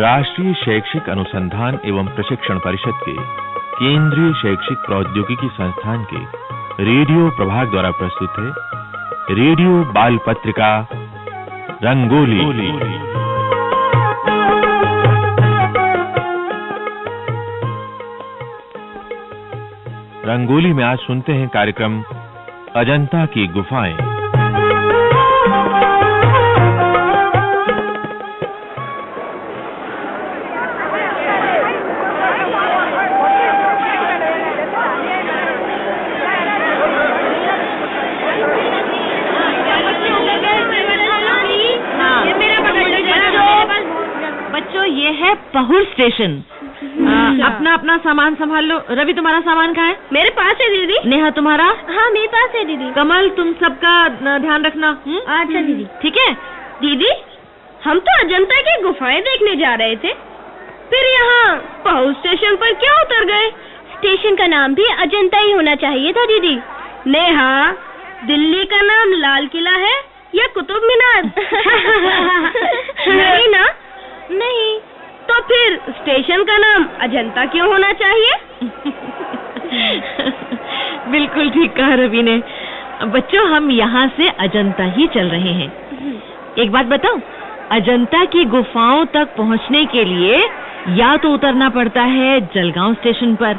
राष्ट्रीय शैक्षिक अनुसंधान एवं प्रशिक्षण परिषद के, केंद्रीय शैक्षिक प्रौद्योगिकी संस्थान के, रेडियो प्रभाग द्वारा प्रस्तुत है, रेडियो बाल पत्रिका रंगोली। रंगोली में आज सुनते हैं कार्यक्रम, अजंता की गुफाएँ। पहुर स्टेशन। आ, अपना अपना सामान संभाल लो। रवि तुम्हारा सामान कहाँ है? मेरे पास है दीदी। नेहा तुम्हारा? हाँ मेरे पास है दीदी। कमल तुम सबका ध्यान रखना। हम्म? अच्छा दीदी। ठीक है? दीदी हम तो अजंता की गुफाएँ देखने जा रहे थे। फिर यहाँ पहुँच स्टेशन पर क्या उतर गए? स्टेशन का नाम भी अजंता ही होना चाहिए था दीदी। नेहा दिल्ली का नाम लाल किला है या कुतुब मीनार नहीं ना नहीं तो फिर स्टेशन का नाम अजंता क्यों होना चाहिए? बिल्कुल ठीक कहा रवि ने। बच्चों हम यहाँ से अजंता ही चल रहे हैं। एक बात बताओ अजंता की गुफाओं तक पहुँचने के लिए या तो उतरना पड़ता है जलगांव स्टेशन पर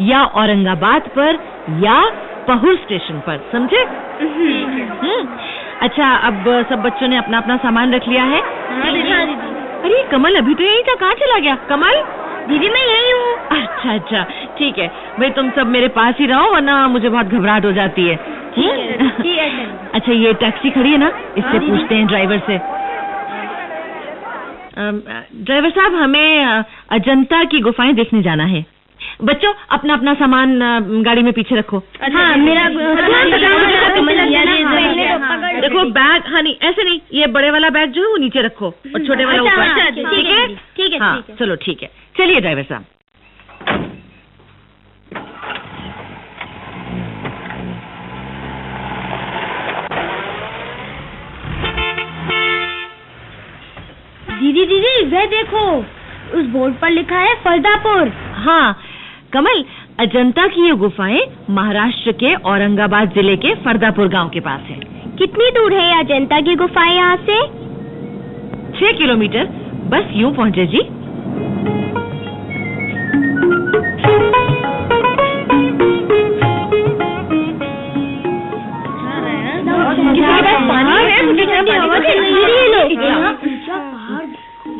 या औरंगाबाद पर या पहुर स्टेशन पर समझे? हम्म। अच्छा अब सब बच्चों ने अपना अपना सामान रख लिया है। हाँ अरे कमल अभी तो यही था। कहाँ चला गया? कमल? दीदी मैं यही हूँ। अच्छा अच्छा। ठीक है। भाई तुम सब मेरे पास ही रहो वरना मुझे बहुत घबराहट हो जाती है? ठीक अच्छा ये टैक्सी खड़ी है ना? इससे हाँ, पूछते हैं ड्राइवर से। ड्राइवर साहब हमें अजंता की गुफाएँ देखने जाना है। बच्चों अपना अपना सामान गाड़ी में पीछे रखो। हाँ मेरा हाँ, देखो बैग हाँ नहीं ऐसे नहीं ये बड़े वाला बैग जो है वो नीचे रखो और छोटे वाला अच्छा, ऊपर। अच्छा, ठीक है है, ठीक है, हाँ ठीक है। चलो ठीक है। चलिए ड्राइवर साहब। दीदी दीदी वह देखो उस बोर्ड पर लिखा है फरदापुर हाँ कमल अजंता की ये गुफाएँ महाराष्ट्र के औरंगाबाद ज़िले के फरदापुर गाँव के पास है। कितनी दूर है अजंता की गुफाएँ यहाँ से? छह किलोमीटर। बस यूँ पहुँचे जी।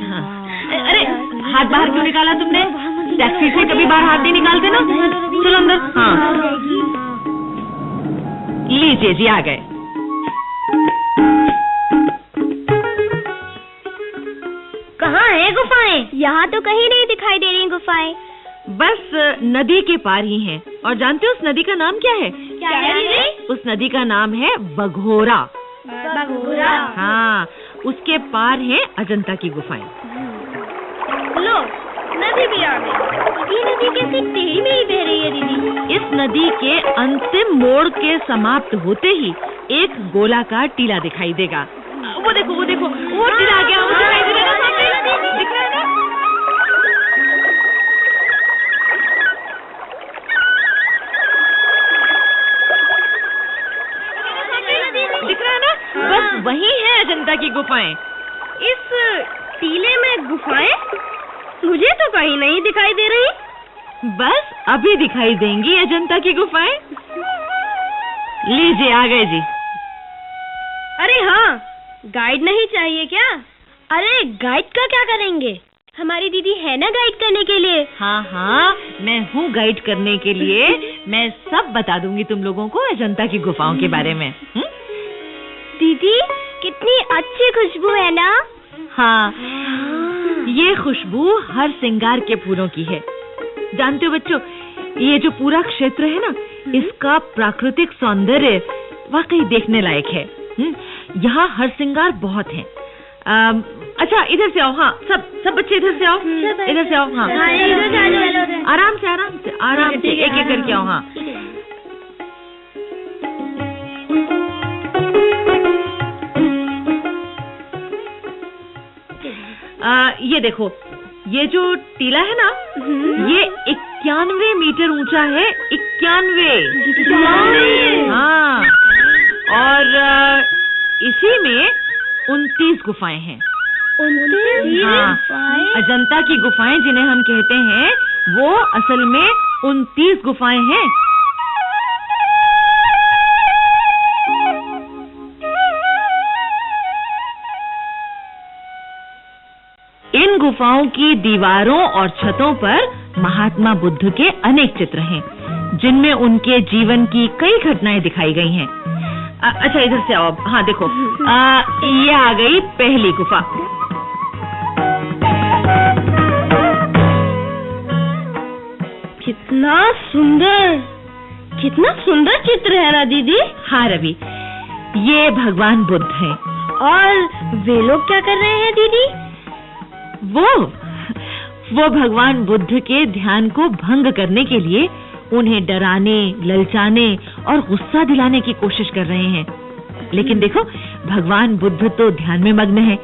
हाँ। अरे हाथ बाहर क्यों निकाला तुमने? टैक्सी से कभी बाहर हाथ नहीं निकालते ना? चलो अंदर। हाँ। लीजिए जी आ गए। कहाँ है गुफाएँ? यहाँ तो कहीं नहीं दिखाई दे रही गुफाएँ। बस नदी के पार ही हैं। और जानते हो उस नदी का नाम क्या है? क्या है? दीदी उस नदी का नाम है बघोरा। बघोरा। हाँ उसके पार है अजंता की गुफाएँ। लो नदी भी आ गई ये नदी कैसे टेढ़ी मेढ़ी बह रही है दीदी। इस नदी के अंतिम मोड़ के समाप्त होते ही एक गोलाकार टीला दिखाई देगा। वो देखो वो देखो वो टीला आ गया वो दिखाई दे रहा है सामने? दिख रहा है ना? दिख रहा है ना? बस वही है अजंता की गुफाएँ। इस टीले में गुफाएँ मुझे तो कहीं नहीं दिखाई दे रही। बस अभी दिखाई देंगी अजंता की गुफाएँ। लीजिए आ गए जी। अरे हाँ गाइड नहीं चाहिए क्या? अरे गाइड का क्या करेंगे? हमारी दीदी है ना गाइड करने के लिए? हाँ हाँ मैं हूँ गाइड करने के लिए। मैं सब बता दूँगी तुम लोगों को अजंता की गुफाओं के बारे में। हुँ? दीदी कितनी अच्छी खुशबू है ना? हाँ। ये खुशबू हर सिंगार के फूलों की है। जानते हो बच्चों ये जो पूरा क्षेत्र है ना इसका प्राकृतिक सौंदर्य वाकई देखने लायक है। हुँ? यहाँ हर सिंगार बहुत है। अच्छा इधर से आओ हाँ सब सब बच्चे इधर से आओ। इधर से आओ हाँ। हाँ। आराम से आराम से आराम से एक एक करके आओ हाँ। आ, ये देखो ये जो टीला है ना ये इक्यानवे मीटर ऊँचा है इक्यानवे। हाँ। और इसी में उनतीस गुफाएँ हैं। हाँ। अजंता की गुफाएँ जिन्हें हम कहते हैं वो असल में उनतीस गुफाएँ हैं। इन गुफाओं की दीवारों और छतों पर महात्मा बुद्ध के अनेक चित्र हैं जिनमें उनके जीवन की कई घटनाएँ दिखाई गई हैं। अच्छा इधर से आओ हाँ देखो। आ, ये आ गई पहली गुफा। कितना सुंदर कितना सुंदर चित्र है ना दीदी हाँ रवि। ये भगवान बुद्ध हैं। और वे लोग क्या कर रहे हैं दीदी? वो वो भगवान बुद्ध के ध्यान को भंग करने के लिए उन्हें डराने ललचाने और गुस्सा दिलाने की कोशिश कर रहे हैं। लेकिन देखो भगवान बुद्ध तो ध्यान में मग्न है।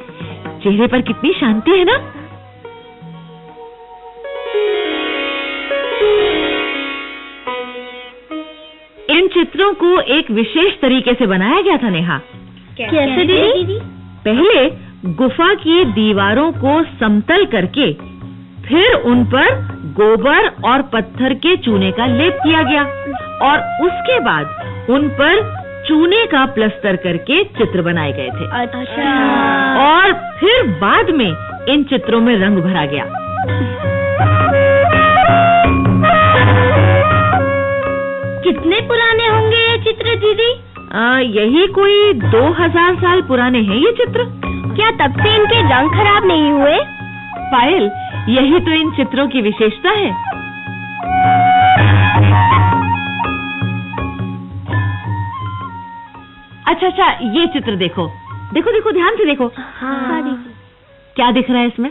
चेहरे पर कितनी शांति है ना? इन चित्रों को एक विशेष तरीके से बनाया गया था नेहा। कैसे दीदी? पहले गुफा की दीवारों को समतल करके फिर उन पर गोबर और पत्थर के चूने का लेप किया गया और उसके बाद उन पर चूने का प्लस्तर करके चित्र बनाए गए थे। अच्छा। और फिर बाद में इन चित्रों में रंग भरा गया। कितने पुराने होंगे ये चित्र दीदी? आ, यही कोई दो हज़ार साल पुराने हैं ये चित्र। क्या तब से इनके रंग खराब नहीं हुए? पायल यही तो इन चित्रों की विशेषता है। अच्छा अच्छा ये चित्र देखो। देखो देखो ध्यान से देखो। हाँ। क्या दिख रहा है इसमें?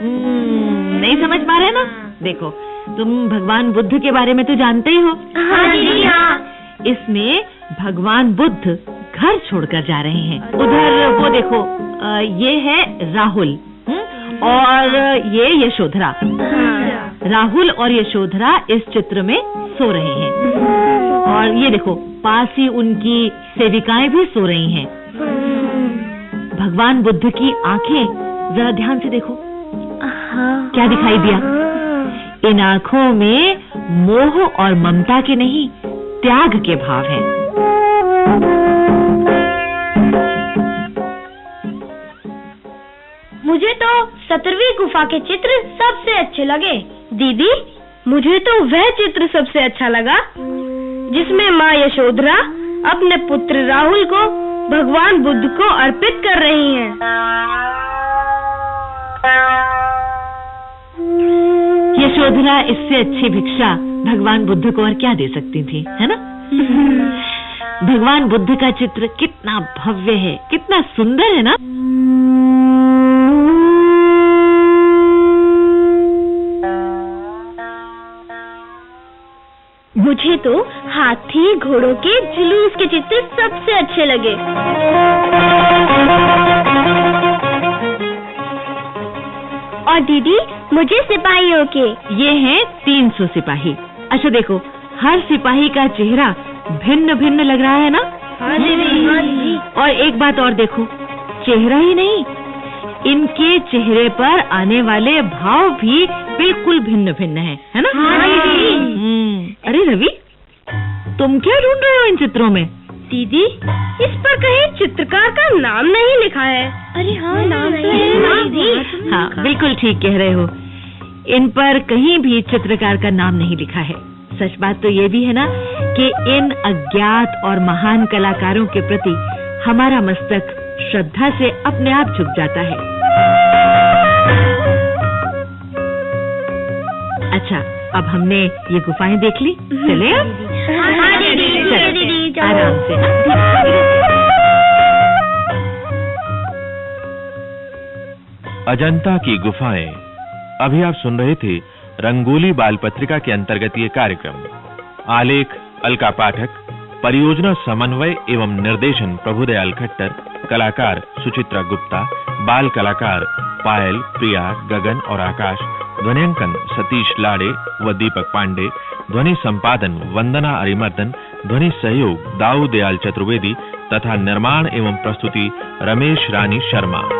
हम्म, नहीं समझ पा रहे ना? देखो तुम भगवान बुद्ध के बारे में तो जानते ही हो। हाँ दीदी हाँ। इसमें भगवान बुद्ध घर छोड़कर जा रहे हैं। उधर वो देखो। ये है राहुल हम्म, और ये यशोधरा। राहुल और यशोधरा इस चित्र में सो रहे हैं। और ये देखो पास ही उनकी सेविकाएँ भी सो रही हैं। भगवान बुद्ध की आँखें जरा ध्यान से देखो। क्या दिखाई दिया? इन आँखों में मोह और ममता के नहीं त्याग के भाव हैं। मुझे तो सत्रहवीं गुफा के चित्र सबसे अच्छे लगे। दीदी मुझे तो वह चित्र सबसे अच्छा लगा जिसमें माँ यशोधरा अपने पुत्र राहुल को भगवान बुद्ध को अर्पित कर रही हैं। यशोधरा इससे अच्छी भिक्षा भगवान बुद्ध को और क्या दे सकती थी है ना? भगवान बुद्ध का चित्र कितना भव्य है कितना सुंदर है ना? मुझे तो हाथी घोड़ों के जुलूस के चित्र सबसे अच्छे लगे। और दीदी मुझे सिपाहियों के। ये हैं तीन सौ सिपाही। अच्छा देखो हर सिपाही का चेहरा भिन्न भिन्न लग रहा है ना? हाँ दीदी हाँ दीदी और एक बात और देखो चेहरा ही नहीं इनके चेहरे पर आने वाले भाव भी बिल्कुल भिन्न भिन्न हैं है ना? हाँ, दीदी। अरे रवि तुम क्या ढूंढ रहे हो इन चित्रों में? दीदी इस पर कहीं चित्रकार का नाम नहीं लिखा है। अरे हाँ नाम तो है दीदी। हाँ बिल्कुल ठीक कह रहे हो। इन पर कहीं भी चित्रकार का नाम नहीं लिखा है। सच बात तो ये भी है ना कि इन अज्ञात और महान कलाकारों के प्रति हमारा मस्तक श्रद्धा से अपने आप झुक जाता है। अच्छा अब हमने ये गुफाएँ देख ली। चले हाँ है आराम से। अजंता की गुफाएँ। अभी आप सुन रहे थे रंगोली बाल पत्रिका के अंतर्गत ये कार्यक्रम। आलेख अलका पाठक परियोजना समन्वय एवं निर्देशन प्रभुदयाल खट्टर कलाकार सुचित्रा गुप्ता बाल कलाकार पायल प्रिया गगन और आकाश ध्वनियांकन सतीश लाड़े व दीपक पांडे, ध्वनि संपादन वंदना अरिमर्दन, ध्वनि सहयोग दाऊ दयाल चतुर्वेदी तथा निर्माण एवं प्रस्तुति रमेश रानी शर्मा।